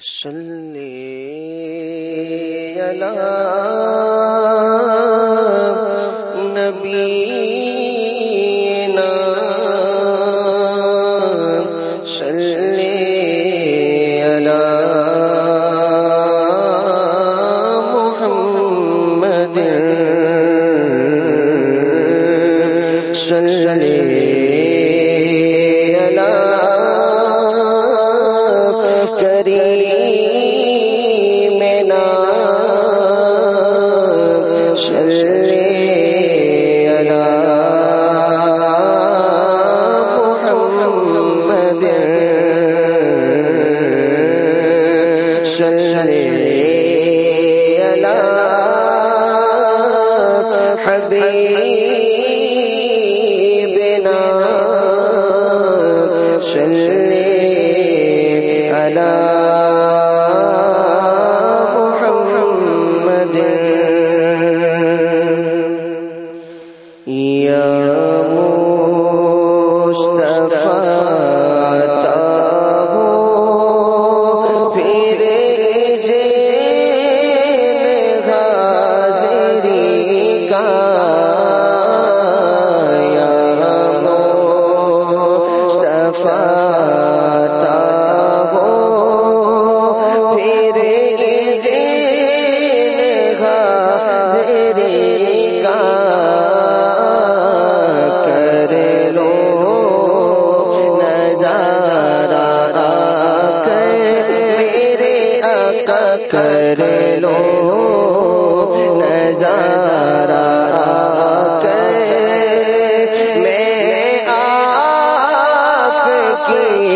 صلی اللہ إِلَٰهٌ نبی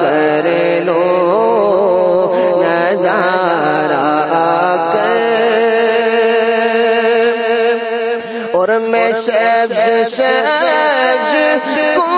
کر لو نظارہ کر۔ اور میں سبز سبز کو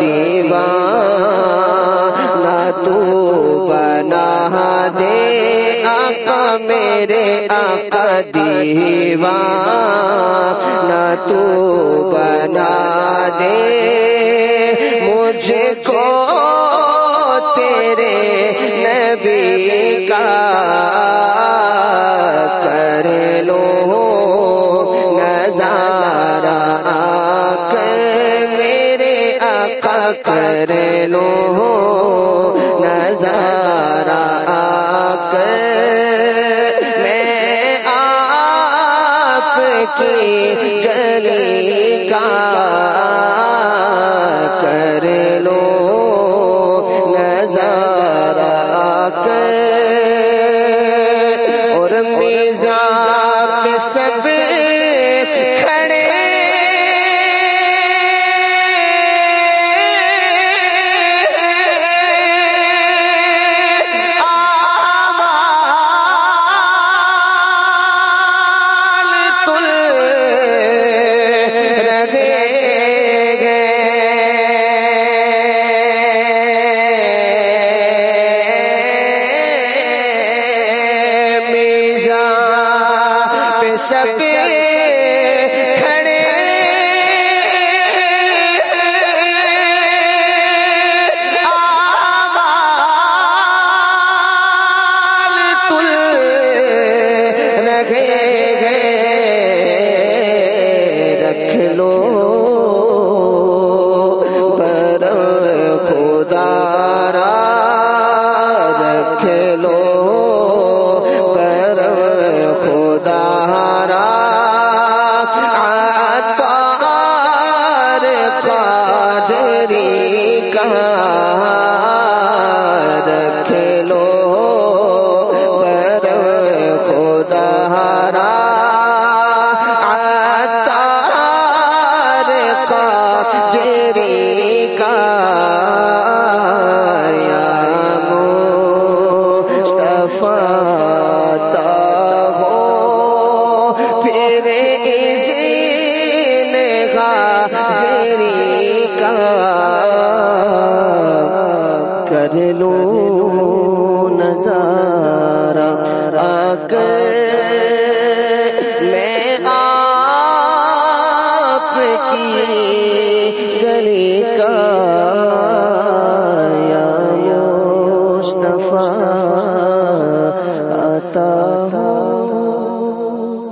دیوا نہ تو بنا دے کا میرے کا دیوا نہ تو بنا دے۔ مجھ کو تیرے نبی کا کے تل سارا